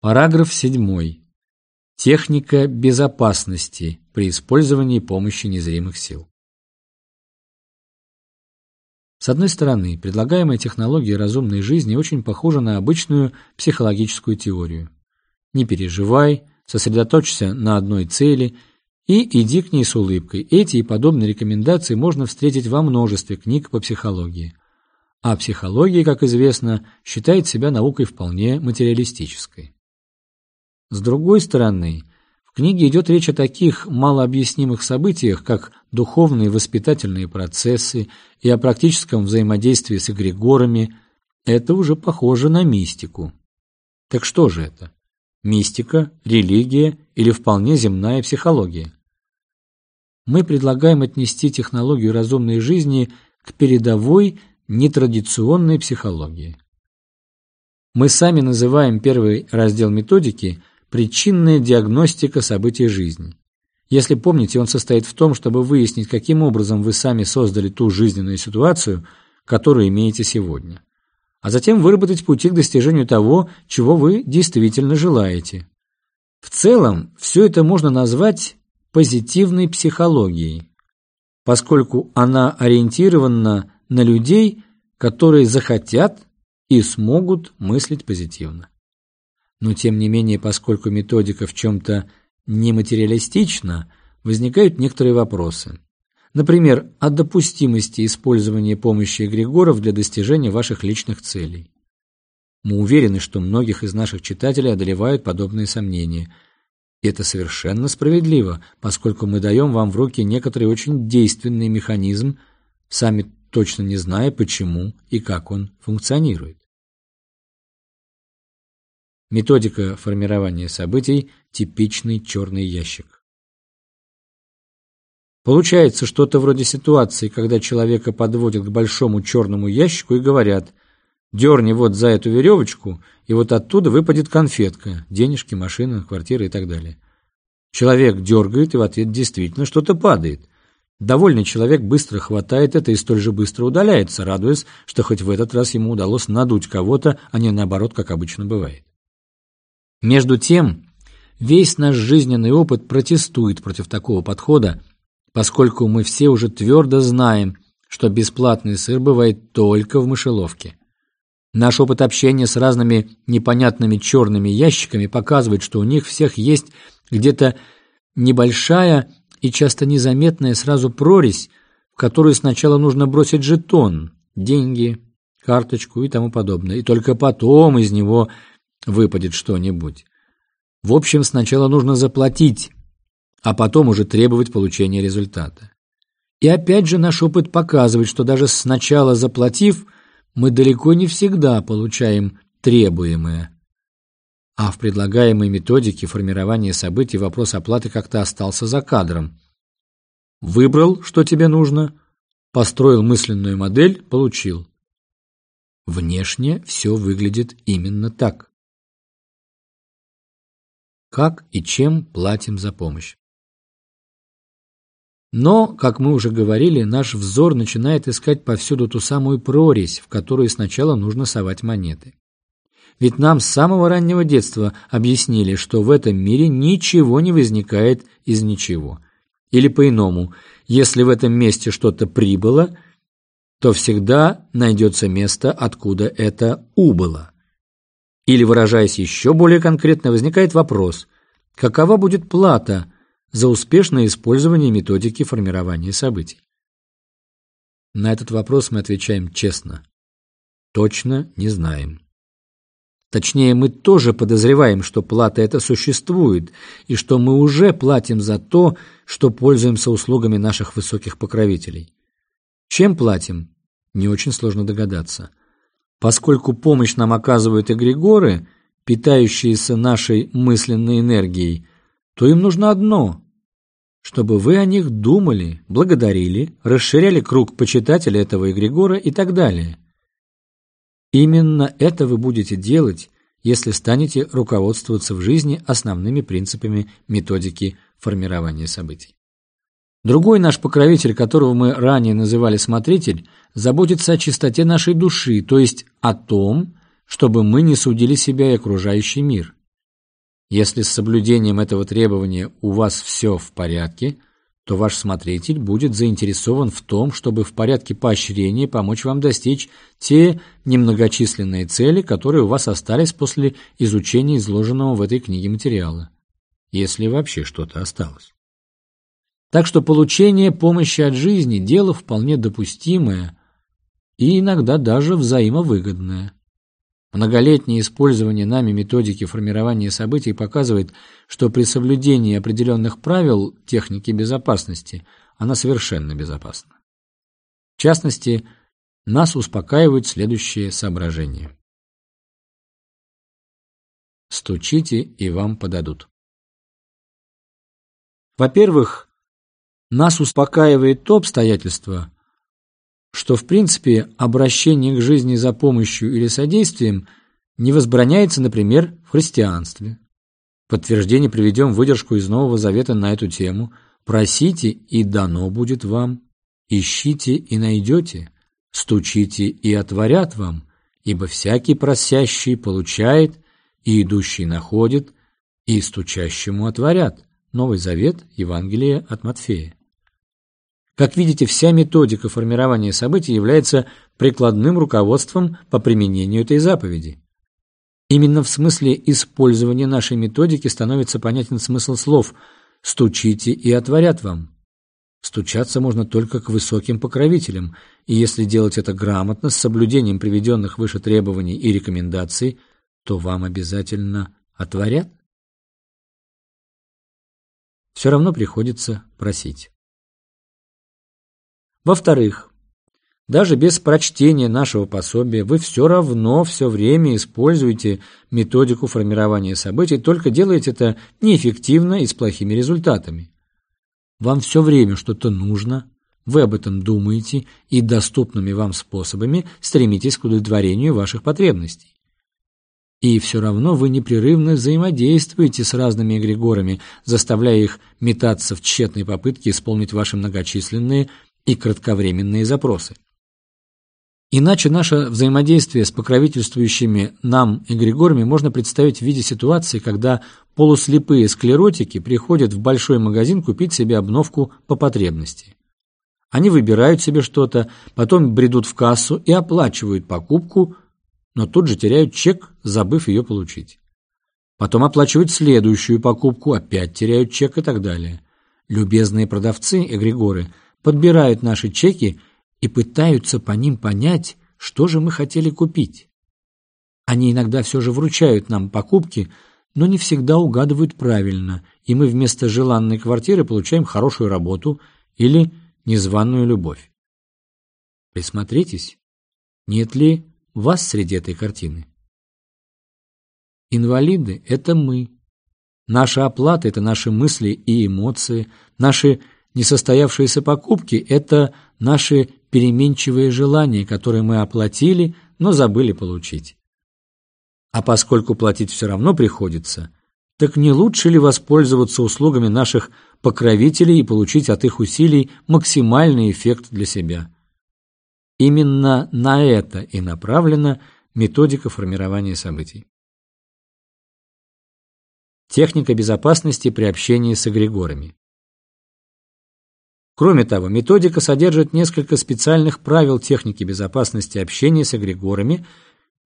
Параграф 7. Техника безопасности при использовании помощи незримых сил. С одной стороны, предлагаемая технология разумной жизни очень похожа на обычную психологическую теорию. Не переживай, сосредоточься на одной цели и иди к ней с улыбкой. Эти и подобные рекомендации можно встретить во множестве книг по психологии. А психология, как известно, считает себя наукой вполне материалистической. С другой стороны, в книге идет речь о таких малообъяснимых событиях, как духовные воспитательные процессы и о практическом взаимодействии с эгрегорами. Это уже похоже на мистику. Так что же это? Мистика, религия или вполне земная психология? Мы предлагаем отнести технологию разумной жизни к передовой нетрадиционной психологии. Мы сами называем первый раздел методики Причинная диагностика событий жизни. Если помните, он состоит в том, чтобы выяснить, каким образом вы сами создали ту жизненную ситуацию, которую имеете сегодня. А затем выработать пути к достижению того, чего вы действительно желаете. В целом, все это можно назвать позитивной психологией, поскольку она ориентирована на людей, которые захотят и смогут мыслить позитивно. Но тем не менее, поскольку методика в чем-то нематериалистична, возникают некоторые вопросы. Например, о допустимости использования помощи эгрегоров для достижения ваших личных целей. Мы уверены, что многих из наших читателей одолевают подобные сомнения. И это совершенно справедливо, поскольку мы даем вам в руки некоторый очень действенный механизм, сами точно не зная, почему и как он функционирует. Методика формирования событий – типичный черный ящик. Получается что-то вроде ситуации, когда человека подводят к большому черному ящику и говорят «дерни вот за эту веревочку, и вот оттуда выпадет конфетка, денежки, машина, квартира и так далее». Человек дергает, и в ответ действительно что-то падает. Довольный человек быстро хватает это и столь же быстро удаляется, радуясь, что хоть в этот раз ему удалось надуть кого-то, а не наоборот, как обычно бывает. Между тем, весь наш жизненный опыт протестует против такого подхода, поскольку мы все уже твердо знаем, что бесплатный сыр бывает только в мышеловке. Наш опыт общения с разными непонятными черными ящиками показывает, что у них всех есть где-то небольшая и часто незаметная сразу прорезь, в которую сначала нужно бросить жетон, деньги, карточку и тому подобное, и только потом из него выпадет что-нибудь. В общем, сначала нужно заплатить, а потом уже требовать получения результата. И опять же наш опыт показывает, что даже сначала заплатив, мы далеко не всегда получаем требуемое. А в предлагаемой методике формирования событий вопрос оплаты как-то остался за кадром. Выбрал, что тебе нужно, построил мысленную модель, получил. Внешне все выглядит именно так. Как и чем платим за помощь? Но, как мы уже говорили, наш взор начинает искать повсюду ту самую прорезь, в которую сначала нужно совать монеты. Ведь нам с самого раннего детства объяснили, что в этом мире ничего не возникает из ничего. Или по-иному, если в этом месте что-то прибыло, то всегда найдется место, откуда это убыло. Или, выражаясь еще более конкретно, возникает вопрос, какова будет плата за успешное использование методики формирования событий? На этот вопрос мы отвечаем честно. Точно не знаем. Точнее, мы тоже подозреваем, что плата эта существует, и что мы уже платим за то, что пользуемся услугами наших высоких покровителей. Чем платим? Не очень сложно догадаться. Поскольку помощь нам оказывают эгрегоры, питающиеся нашей мысленной энергией, то им нужно одно – чтобы вы о них думали, благодарили, расширяли круг почитателей этого эгрегора и так далее. Именно это вы будете делать, если станете руководствоваться в жизни основными принципами методики формирования событий. Другой наш покровитель, которого мы ранее называли смотритель, заботится о чистоте нашей души, то есть о том, чтобы мы не судили себя и окружающий мир. Если с соблюдением этого требования у вас все в порядке, то ваш смотритель будет заинтересован в том, чтобы в порядке поощрения помочь вам достичь те немногочисленные цели, которые у вас остались после изучения изложенного в этой книге материала, если вообще что-то осталось. Так что получение помощи от жизни – дело вполне допустимое и иногда даже взаимовыгодное. Многолетнее использование нами методики формирования событий показывает, что при соблюдении определенных правил техники безопасности она совершенно безопасна. В частности, нас успокаивают следующие соображения. Стучите, и вам подадут. Во-первых, нас успокаивает то обстоятельство, что в принципе обращение к жизни за помощью или содействием не возбраняется, например, в христианстве. Подтверждение приведем выдержку из Нового Завета на эту тему «Просите, и дано будет вам, ищите, и найдете, стучите, и отворят вам, ибо всякий просящий получает, и идущий находит, и стучащему отворят». Новый Завет, Евангелие от Матфея. Как видите, вся методика формирования событий является прикладным руководством по применению этой заповеди. Именно в смысле использования нашей методики становится понятен смысл слов «стучите и отворят вам». Стучаться можно только к высоким покровителям, и если делать это грамотно, с соблюдением приведенных выше требований и рекомендаций, то вам обязательно отворят. Все равно приходится просить. Во-вторых, даже без прочтения нашего пособия вы все равно все время используете методику формирования событий, только делаете это неэффективно и с плохими результатами. Вам все время что-то нужно, вы об этом думаете и доступными вам способами стремитесь к удовлетворению ваших потребностей. И все равно вы непрерывно взаимодействуете с разными эгрегорами, заставляя их метаться в тщетной попытке исполнить ваши многочисленные и кратковременные запросы. Иначе наше взаимодействие с покровительствующими нам эгрегорами можно представить в виде ситуации, когда полуслепые склеротики приходят в большой магазин купить себе обновку по потребности. Они выбирают себе что-то, потом бредут в кассу и оплачивают покупку, но тут же теряют чек, забыв ее получить. Потом оплачивают следующую покупку, опять теряют чек и так далее. Любезные продавцы, эгрегоры – подбирают наши чеки и пытаются по ним понять, что же мы хотели купить. Они иногда все же вручают нам покупки, но не всегда угадывают правильно, и мы вместо желанной квартиры получаем хорошую работу или незваную любовь. Присмотритесь, нет ли вас среди этой картины. Инвалиды – это мы. Наша оплата – это наши мысли и эмоции, наши Несостоявшиеся покупки – это наши переменчивые желания, которые мы оплатили, но забыли получить. А поскольку платить все равно приходится, так не лучше ли воспользоваться услугами наших покровителей и получить от их усилий максимальный эффект для себя? Именно на это и направлена методика формирования событий. Техника безопасности при общении с эгрегорами. Кроме того, методика содержит несколько специальных правил техники безопасности общения с эгрегорами,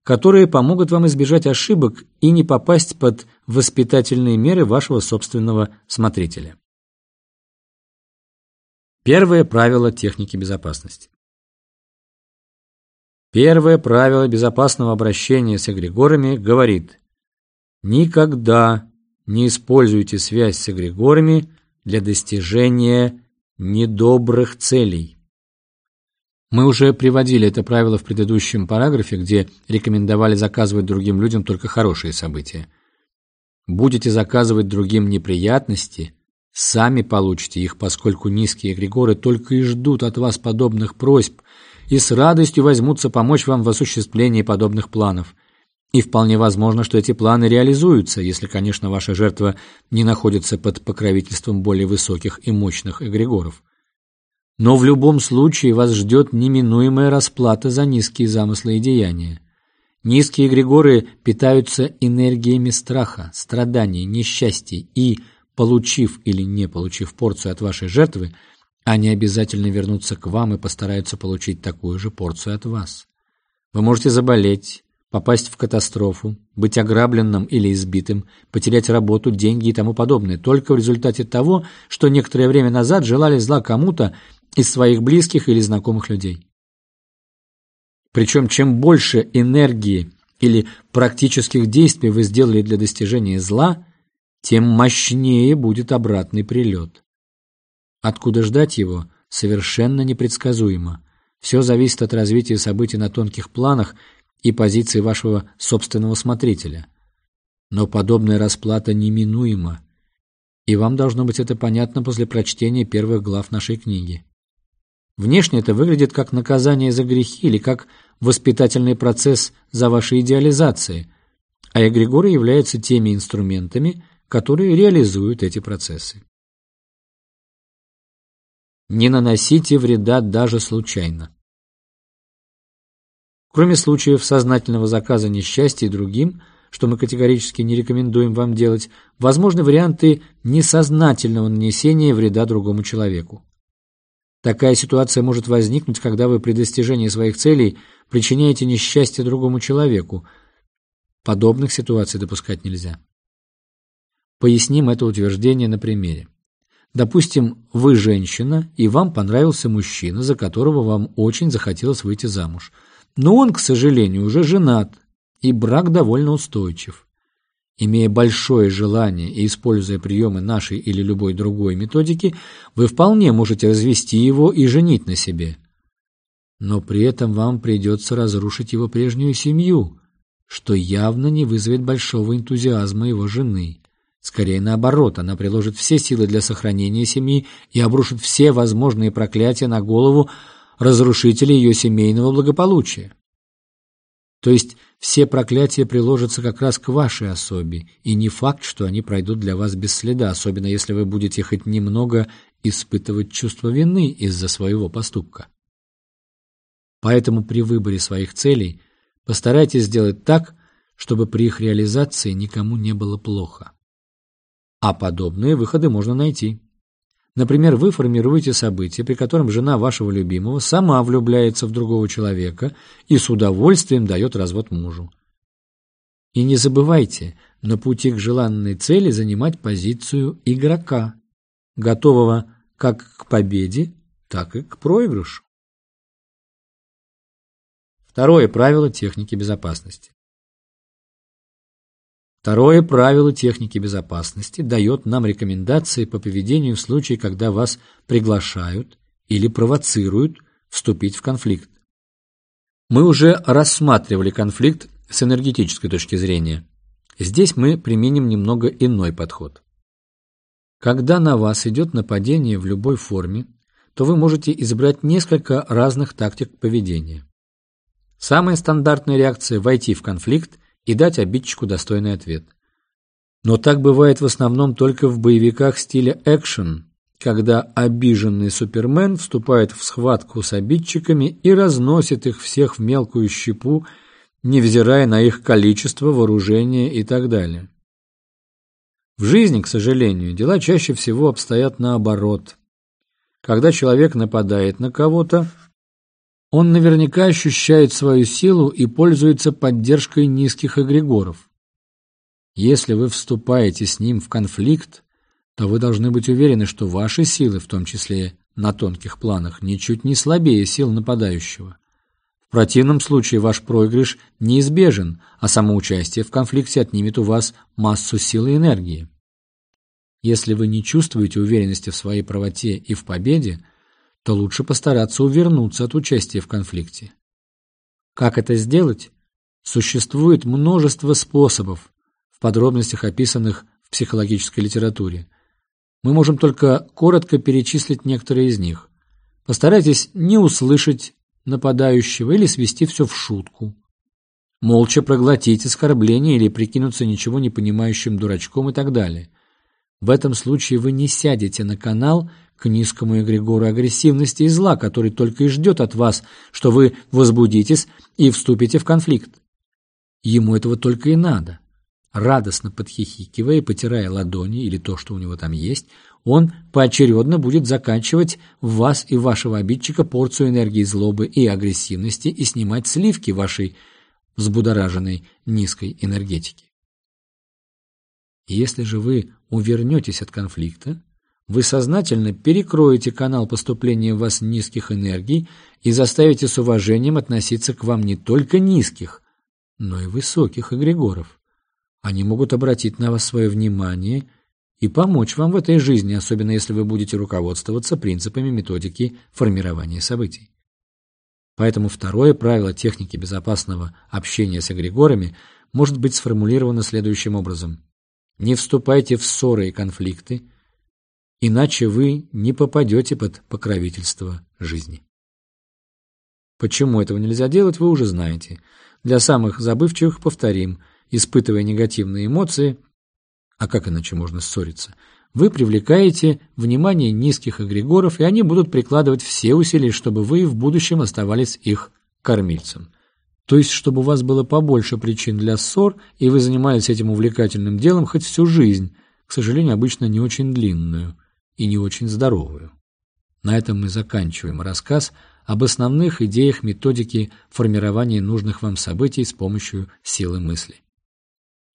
которые помогут вам избежать ошибок и не попасть под воспитательные меры вашего собственного смотрителя. Первое правило техники безопасности. Первое правило безопасного обращения с эгрегорами говорит «Никогда не используйте связь с эгрегорами для достижения недобрых целей. Мы уже приводили это правило в предыдущем параграфе, где рекомендовали заказывать другим людям только хорошие события. Будете заказывать другим неприятности, сами получите их, поскольку низкие эгрегоры только и ждут от вас подобных просьб и с радостью возьмутся помочь вам в осуществлении подобных планов. И вполне возможно, что эти планы реализуются, если, конечно, ваша жертва не находится под покровительством более высоких и мощных эгрегоров. Но в любом случае вас ждет неминуемая расплата за низкие замыслы и деяния. Низкие эгрегоры питаются энергиями страха, страданий, несчастья и, получив или не получив порцию от вашей жертвы, они обязательно вернутся к вам и постараются получить такую же порцию от вас. Вы можете заболеть, попасть в катастрофу, быть ограбленным или избитым, потерять работу, деньги и тому подобное, только в результате того, что некоторое время назад желали зла кому-то из своих близких или знакомых людей. Причем чем больше энергии или практических действий вы сделали для достижения зла, тем мощнее будет обратный прилет. Откуда ждать его, совершенно непредсказуемо. Все зависит от развития событий на тонких планах и позиции вашего собственного смотрителя. Но подобная расплата неминуема, и вам должно быть это понятно после прочтения первых глав нашей книги. Внешне это выглядит как наказание за грехи или как воспитательный процесс за вашей идеализацией, а эгрегоры являются теми инструментами, которые реализуют эти процессы. Не наносите вреда даже случайно. Кроме случаев сознательного заказа несчастья другим, что мы категорически не рекомендуем вам делать, возможны варианты несознательного нанесения вреда другому человеку. Такая ситуация может возникнуть, когда вы при достижении своих целей причиняете несчастье другому человеку. Подобных ситуаций допускать нельзя. Поясним это утверждение на примере. Допустим, вы женщина, и вам понравился мужчина, за которого вам очень захотелось выйти замуж. Но он, к сожалению, уже женат, и брак довольно устойчив. Имея большое желание и используя приемы нашей или любой другой методики, вы вполне можете развести его и женить на себе. Но при этом вам придется разрушить его прежнюю семью, что явно не вызовет большого энтузиазма его жены. Скорее наоборот, она приложит все силы для сохранения семьи и обрушит все возможные проклятия на голову разрушителей ее семейного благополучия. То есть все проклятия приложатся как раз к вашей особе, и не факт, что они пройдут для вас без следа, особенно если вы будете хоть немного испытывать чувство вины из-за своего поступка. Поэтому при выборе своих целей постарайтесь сделать так, чтобы при их реализации никому не было плохо. А подобные выходы можно найти. Например, вы формируете событие, при котором жена вашего любимого сама влюбляется в другого человека и с удовольствием дает развод мужу. И не забывайте на пути к желанной цели занимать позицию игрока, готового как к победе, так и к проигрышу. Второе правило техники безопасности. Второе правило техники безопасности дает нам рекомендации по поведению в случае, когда вас приглашают или провоцируют вступить в конфликт. Мы уже рассматривали конфликт с энергетической точки зрения. Здесь мы применим немного иной подход. Когда на вас идет нападение в любой форме, то вы можете избрать несколько разных тактик поведения. Самая стандартная реакция – войти в конфликт и дать обидчику достойный ответ. Но так бывает в основном только в боевиках стиля экшен, когда обиженный Супермен вступает в схватку с обидчиками и разносит их всех в мелкую щепу, невзирая на их количество, вооружение и так далее. В жизни, к сожалению, дела чаще всего обстоят наоборот. Когда человек нападает на кого-то, он наверняка ощущает свою силу и пользуется поддержкой низких эгрегоров. Если вы вступаете с ним в конфликт, то вы должны быть уверены, что ваши силы, в том числе на тонких планах, ничуть не слабее сил нападающего. В противном случае ваш проигрыш неизбежен, а само участие в конфликте отнимет у вас массу сил и энергии. Если вы не чувствуете уверенности в своей правоте и в победе, то лучше постараться увернуться от участия в конфликте. Как это сделать? Существует множество способов, в подробностях описанных в психологической литературе. Мы можем только коротко перечислить некоторые из них. Постарайтесь не услышать нападающего или свести все в шутку. Молча проглотить оскорбление или прикинуться ничего не понимающим дурачком и так далее. В этом случае вы не сядете на канал к низкому эгрегору агрессивности и зла, который только и ждет от вас, что вы возбудитесь и вступите в конфликт. ему этого только и надо. Радостно подхихикивая и потирая ладони или то, что у него там есть, он поочередно будет заканчивать в вас и вашего обидчика порцию энергии злобы и агрессивности и снимать сливки вашей взбудораженной низкой энергетики. Если же вы увернетесь от конфликта, вы сознательно перекроете канал поступления в вас низких энергий и заставите с уважением относиться к вам не только низких, но и высоких эгрегоров. Они могут обратить на вас свое внимание и помочь вам в этой жизни, особенно если вы будете руководствоваться принципами методики формирования событий. Поэтому второе правило техники безопасного общения с эгрегорами может быть сформулировано следующим образом. Не вступайте в ссоры и конфликты, иначе вы не попадете под покровительство жизни. Почему этого нельзя делать, вы уже знаете. Для самых забывчивых повторим – испытывая негативные эмоции, а как иначе можно ссориться, вы привлекаете внимание низких эгрегоров, и они будут прикладывать все усилия, чтобы вы в будущем оставались их кормильцем. То есть, чтобы у вас было побольше причин для ссор, и вы занимались этим увлекательным делом хоть всю жизнь, к сожалению, обычно не очень длинную и не очень здоровую. На этом мы заканчиваем рассказ об основных идеях методики формирования нужных вам событий с помощью силы мысли.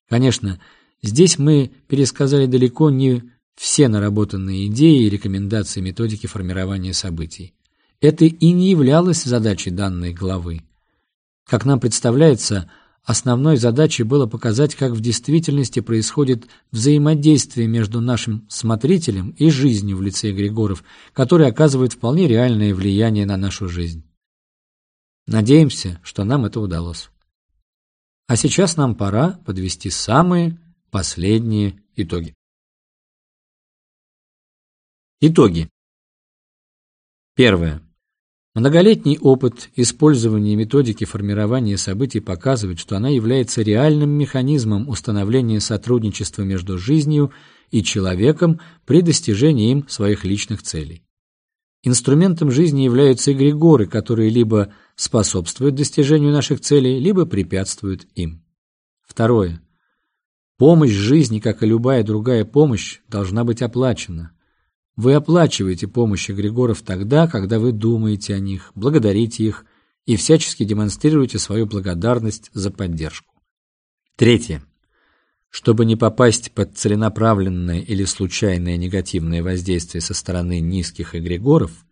Конечно, здесь мы пересказали далеко не все наработанные идеи и рекомендации методики формирования событий. Это и не являлось задачей данной главы. Как нам представляется, основной задачей было показать, как в действительности происходит взаимодействие между нашим смотрителем и жизнью в лице Григоров, который оказывает вполне реальное влияние на нашу жизнь. Надеемся, что нам это удалось. А сейчас нам пора подвести самые последние итоги. Итоги. Первое. Многолетний опыт использования методики формирования событий показывает, что она является реальным механизмом установления сотрудничества между жизнью и человеком при достижении им своих личных целей. Инструментом жизни являются эгрегоры, которые либо способствуют достижению наших целей, либо препятствуют им. Второе. Помощь жизни, как и любая другая помощь, должна быть оплачена. Вы оплачиваете помощь эгрегоров тогда, когда вы думаете о них, благодарите их и всячески демонстрируете свою благодарность за поддержку. Третье. Чтобы не попасть под целенаправленное или случайное негативное воздействие со стороны низких эгрегоров,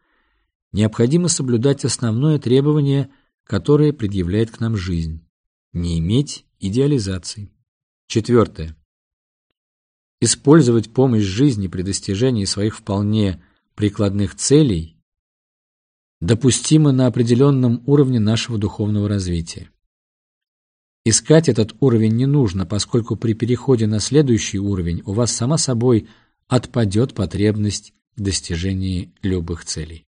необходимо соблюдать основное требование, которое предъявляет к нам жизнь – не иметь идеализации. Четвертое. Использовать помощь жизни при достижении своих вполне прикладных целей допустимо на определенном уровне нашего духовного развития. Искать этот уровень не нужно, поскольку при переходе на следующий уровень у вас сама собой отпадет потребность в достижении любых целей.